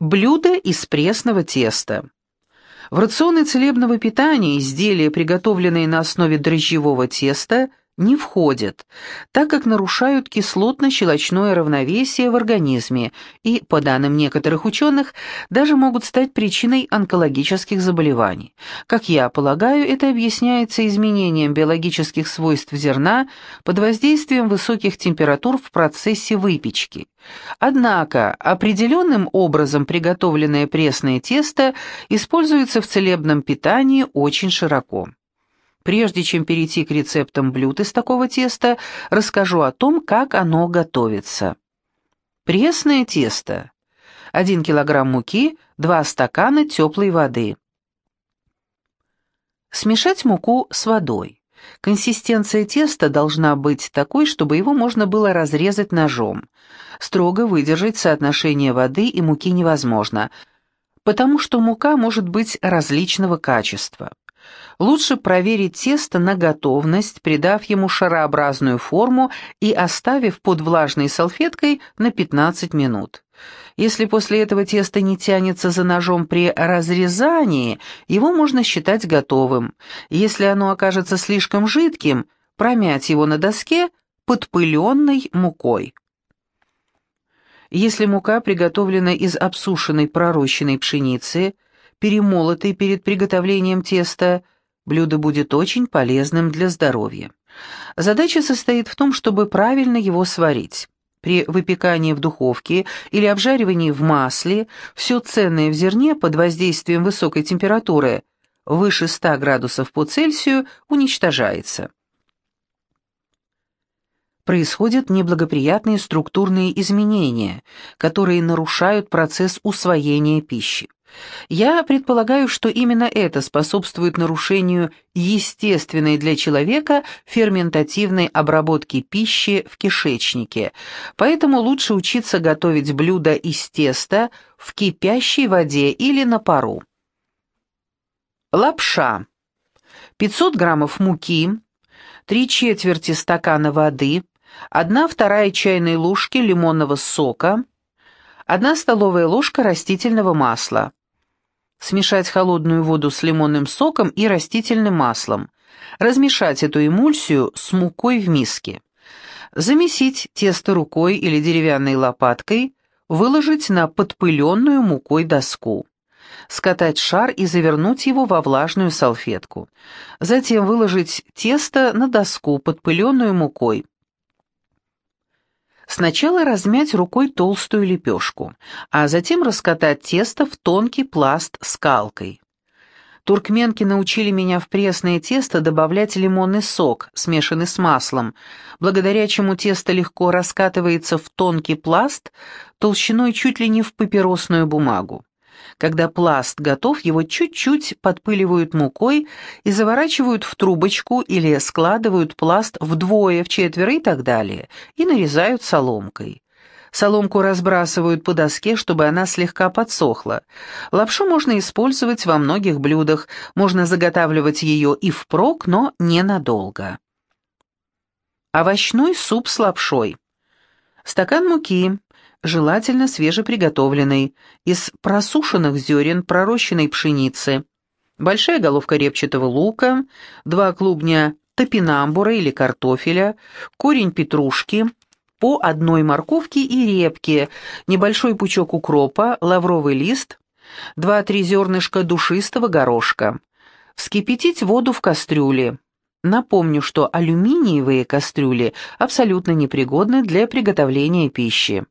Блюдо из пресного теста. В рационы целебного питания изделия, приготовленные на основе дрожжевого теста, не входят, так как нарушают кислотно-щелочное равновесие в организме и, по данным некоторых ученых, даже могут стать причиной онкологических заболеваний. Как я полагаю, это объясняется изменением биологических свойств зерна под воздействием высоких температур в процессе выпечки. Однако определенным образом приготовленное пресное тесто используется в целебном питании очень широко. Прежде чем перейти к рецептам блюд из такого теста, расскажу о том, как оно готовится. Пресное тесто. 1 кг муки, 2 стакана теплой воды. Смешать муку с водой. Консистенция теста должна быть такой, чтобы его можно было разрезать ножом. Строго выдержать соотношение воды и муки невозможно, потому что мука может быть различного качества. Лучше проверить тесто на готовность, придав ему шарообразную форму и оставив под влажной салфеткой на 15 минут. Если после этого тесто не тянется за ножом при разрезании, его можно считать готовым. Если оно окажется слишком жидким, промять его на доске подпыленной мукой. Если мука приготовлена из обсушенной пророщенной пшеницы, перемолотой перед приготовлением теста, блюдо будет очень полезным для здоровья. Задача состоит в том, чтобы правильно его сварить. При выпекании в духовке или обжаривании в масле все ценное в зерне под воздействием высокой температуры выше 100 градусов по Цельсию уничтожается. Происходят неблагоприятные структурные изменения, которые нарушают процесс усвоения пищи. Я предполагаю, что именно это способствует нарушению естественной для человека ферментативной обработки пищи в кишечнике, поэтому лучше учиться готовить блюда из теста в кипящей воде или на пару. Лапша. 500 граммов муки, 3 четверти стакана воды, 1 вторая чайной ложки лимонного сока, 1 столовая ложка растительного масла. Смешать холодную воду с лимонным соком и растительным маслом. Размешать эту эмульсию с мукой в миске. Замесить тесто рукой или деревянной лопаткой, выложить на подпыленную мукой доску. Скатать шар и завернуть его во влажную салфетку. Затем выложить тесто на доску, подпыленную мукой. Сначала размять рукой толстую лепешку, а затем раскатать тесто в тонкий пласт скалкой. Туркменки научили меня в пресное тесто добавлять лимонный сок, смешанный с маслом, благодаря чему тесто легко раскатывается в тонкий пласт толщиной чуть ли не в папиросную бумагу. Когда пласт готов, его чуть-чуть подпыливают мукой и заворачивают в трубочку или складывают пласт вдвое, в четверо и так далее, и нарезают соломкой. Соломку разбрасывают по доске, чтобы она слегка подсохла. Лапшу можно использовать во многих блюдах, можно заготавливать ее и впрок, но ненадолго. Овощной суп с лапшой. Стакан муки, желательно свежеприготовленный, из просушенных зерен пророщенной пшеницы, большая головка репчатого лука, два клубня топинамбура или картофеля, корень петрушки, по одной морковке и репке, небольшой пучок укропа, лавровый лист, два-три зернышка душистого горошка. Вскипятить воду в кастрюле. Напомню, что алюминиевые кастрюли абсолютно непригодны для приготовления пищи.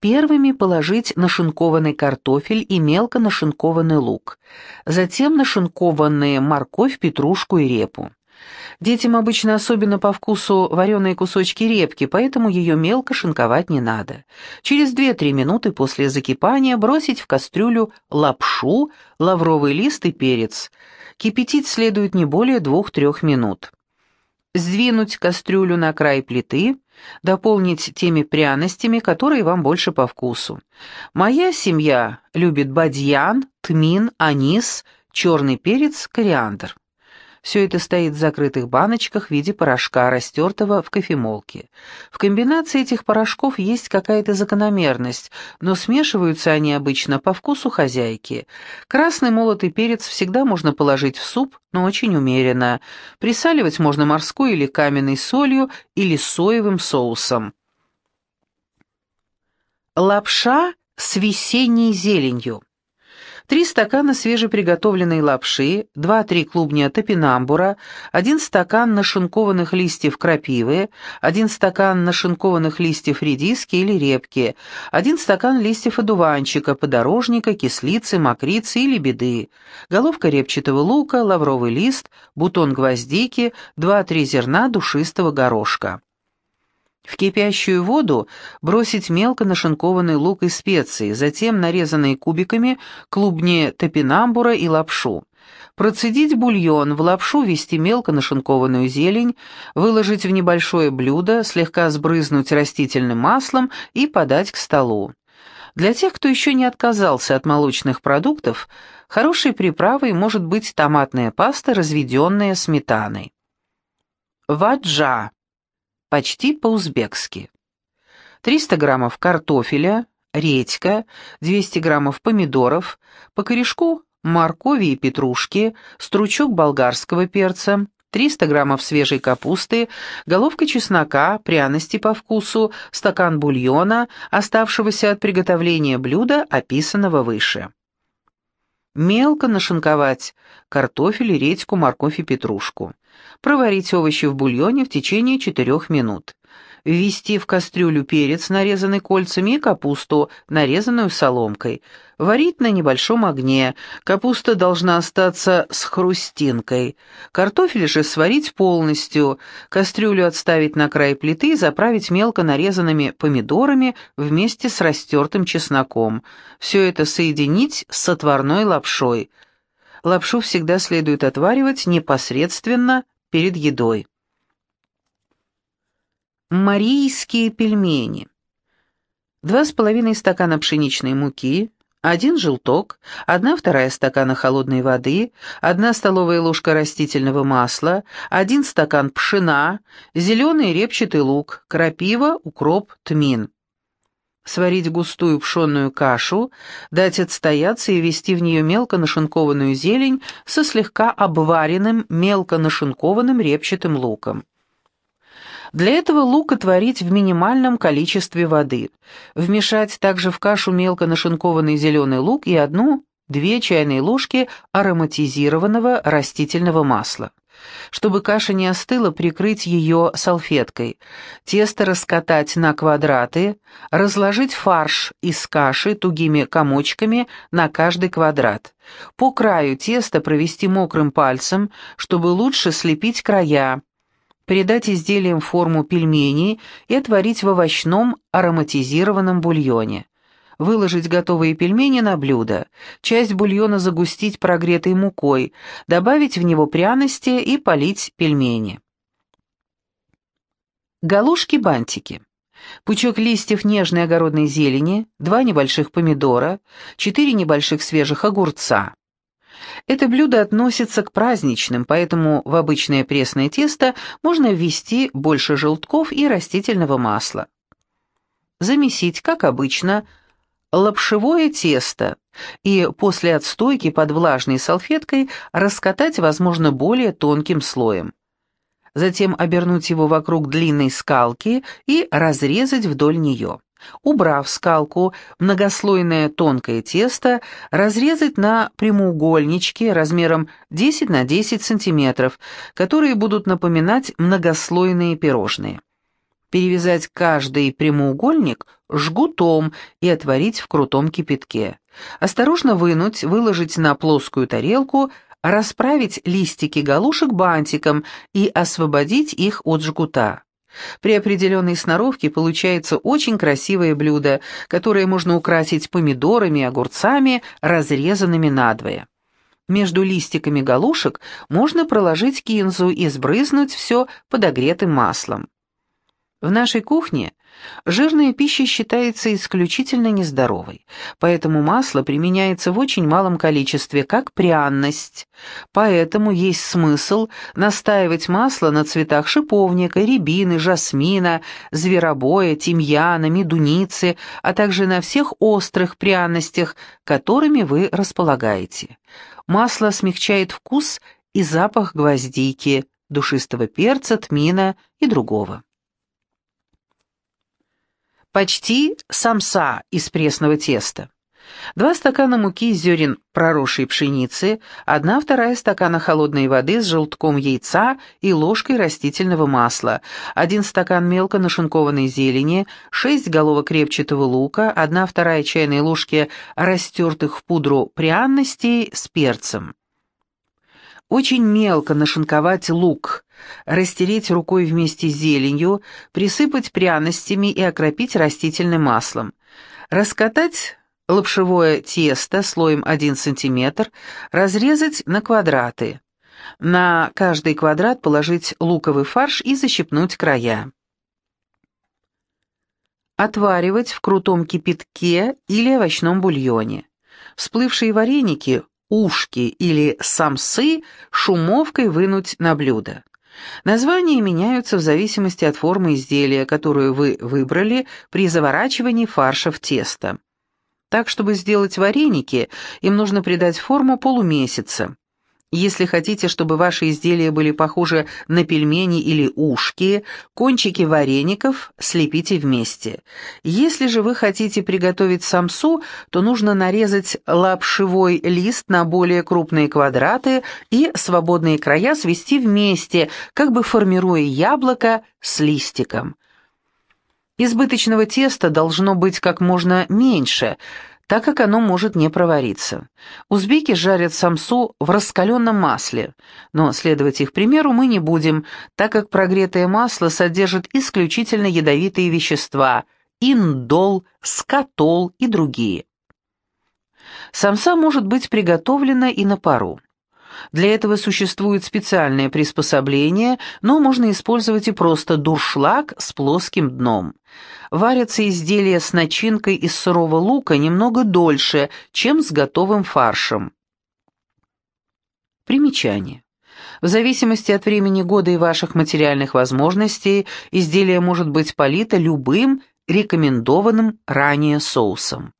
Первыми положить нашинкованный картофель и мелко нашинкованный лук, затем нашинкованные морковь, петрушку и репу. Детям обычно особенно по вкусу вареные кусочки репки, поэтому ее мелко шинковать не надо. Через 2-3 минуты после закипания бросить в кастрюлю лапшу, лавровый лист и перец. Кипятить следует не более 2-3 минут. Сдвинуть кастрюлю на край плиты, дополнить теми пряностями, которые вам больше по вкусу. Моя семья любит бадьян, тмин, анис, черный перец, кориандр. Все это стоит в закрытых баночках в виде порошка, растертого в кофемолке. В комбинации этих порошков есть какая-то закономерность, но смешиваются они обычно по вкусу хозяйки. Красный молотый перец всегда можно положить в суп, но очень умеренно. Присаливать можно морской или каменной солью или соевым соусом. Лапша с весенней зеленью. 3 стакана свежеприготовленной лапши, 2-3 клубня топинамбура, 1 стакан нашинкованных листьев крапивы, 1 стакан нашинкованных листьев редиски или репки, 1 стакан листьев одуванчика, подорожника, кислицы, мокрицы или беды, головка репчатого лука, лавровый лист, бутон гвоздики, 2-3 зерна душистого горошка. В кипящую воду бросить мелко нашинкованный лук и специи, затем нарезанные кубиками клубни топинамбура и лапшу. Процедить бульон, в лапшу ввести мелко нашинкованную зелень, выложить в небольшое блюдо, слегка сбрызнуть растительным маслом и подать к столу. Для тех, кто еще не отказался от молочных продуктов, хорошей приправой может быть томатная паста, разведенная сметаной. Ваджа почти по-узбекски. 300 граммов картофеля, редька, 200 граммов помидоров, по корешку моркови и петрушки, стручок болгарского перца, 300 граммов свежей капусты, головка чеснока, пряности по вкусу, стакан бульона, оставшегося от приготовления блюда, описанного выше. Мелко нашинковать картофель, редьку, морковь и петрушку. Проварить овощи в бульоне в течение 4 минут ввести в кастрюлю перец, нарезанный кольцами, и капусту, нарезанную соломкой. Варить на небольшом огне. Капуста должна остаться с хрустинкой. Картофель же сварить полностью. Кастрюлю отставить на край плиты и заправить мелко нарезанными помидорами вместе с растертым чесноком. Все это соединить с отварной лапшой. Лапшу всегда следует отваривать непосредственно перед едой. Марийские пельмени. Два с половиной стакана пшеничной муки, один желток, одна вторая стакана холодной воды, одна столовая ложка растительного масла, один стакан пшена, зеленый репчатый лук, крапива, укроп, тмин. Сварить густую пшенную кашу, дать отстояться и ввести в нее мелко нашинкованную зелень со слегка обваренным мелко нашинкованным репчатым луком. Для этого лук отварить в минимальном количестве воды. Вмешать также в кашу мелко нашинкованный зеленый лук и одну-две чайные ложки ароматизированного растительного масла. Чтобы каша не остыла, прикрыть ее салфеткой. Тесто раскатать на квадраты, разложить фарш из каши тугими комочками на каждый квадрат. По краю теста провести мокрым пальцем, чтобы лучше слепить края, придать изделиям форму пельменей и отварить в овощном ароматизированном бульоне. Выложить готовые пельмени на блюдо, часть бульона загустить прогретой мукой, добавить в него пряности и полить пельмени. Галушки-бантики. Пучок листьев нежной огородной зелени, два небольших помидора, четыре небольших свежих огурца. Это блюдо относится к праздничным, поэтому в обычное пресное тесто можно ввести больше желтков и растительного масла. Замесить, как обычно, лапшевое тесто и после отстойки под влажной салфеткой раскатать, возможно, более тонким слоем. Затем обернуть его вокруг длинной скалки и разрезать вдоль нее. Убрав скалку, многослойное тонкое тесто разрезать на прямоугольнички размером 10 на 10 сантиметров, которые будут напоминать многослойные пирожные. Перевязать каждый прямоугольник жгутом и отварить в крутом кипятке. Осторожно вынуть, выложить на плоскую тарелку, расправить листики галушек бантиком и освободить их от жгута. При определенной сноровке получается очень красивое блюдо, которое можно украсить помидорами и огурцами, разрезанными надвое. Между листиками галушек можно проложить кинзу и сбрызнуть все подогретым маслом. В нашей кухне жирная пища считается исключительно нездоровой, поэтому масло применяется в очень малом количестве, как пряность. Поэтому есть смысл настаивать масло на цветах шиповника, рябины, жасмина, зверобоя, тимьяна, медуницы, а также на всех острых пряностях, которыми вы располагаете. Масло смягчает вкус и запах гвоздики, душистого перца, тмина и другого почти самса из пресного теста. Два стакана муки из зерен проросшей пшеницы, одна вторая стакана холодной воды с желтком яйца и ложкой растительного масла, один стакан мелко нашинкованной зелени, шесть головок репчатого лука, одна вторая чайной ложки растертых в пудру пряностей с перцем. Очень мелко нашинковать лук, растереть рукой вместе с зеленью, присыпать пряностями и окропить растительным маслом. Раскатать лапшевое тесто слоем 1 см, разрезать на квадраты. На каждый квадрат положить луковый фарш и защипнуть края. Отваривать в крутом кипятке или овощном бульоне. Всплывшие вареники ушки или самсы шумовкой вынуть на блюдо. Названия меняются в зависимости от формы изделия, которую вы выбрали при заворачивании фарша в тесто. Так, чтобы сделать вареники, им нужно придать форму полумесяца. Если хотите, чтобы ваши изделия были похожи на пельмени или ушки, кончики вареников слепите вместе. Если же вы хотите приготовить самсу, то нужно нарезать лапшевой лист на более крупные квадраты и свободные края свести вместе, как бы формируя яблоко с листиком. Избыточного теста должно быть как можно меньше – так как оно может не провариться. Узбеки жарят самсу в раскаленном масле, но следовать их примеру мы не будем, так как прогретое масло содержит исключительно ядовитые вещества – индол, скатол и другие. Самса может быть приготовлена и на пару. Для этого существует специальное приспособление, но можно использовать и просто дуршлаг с плоским дном. Варятся изделия с начинкой из сырого лука немного дольше, чем с готовым фаршем. Примечание. В зависимости от времени года и ваших материальных возможностей, изделие может быть полито любым рекомендованным ранее соусом.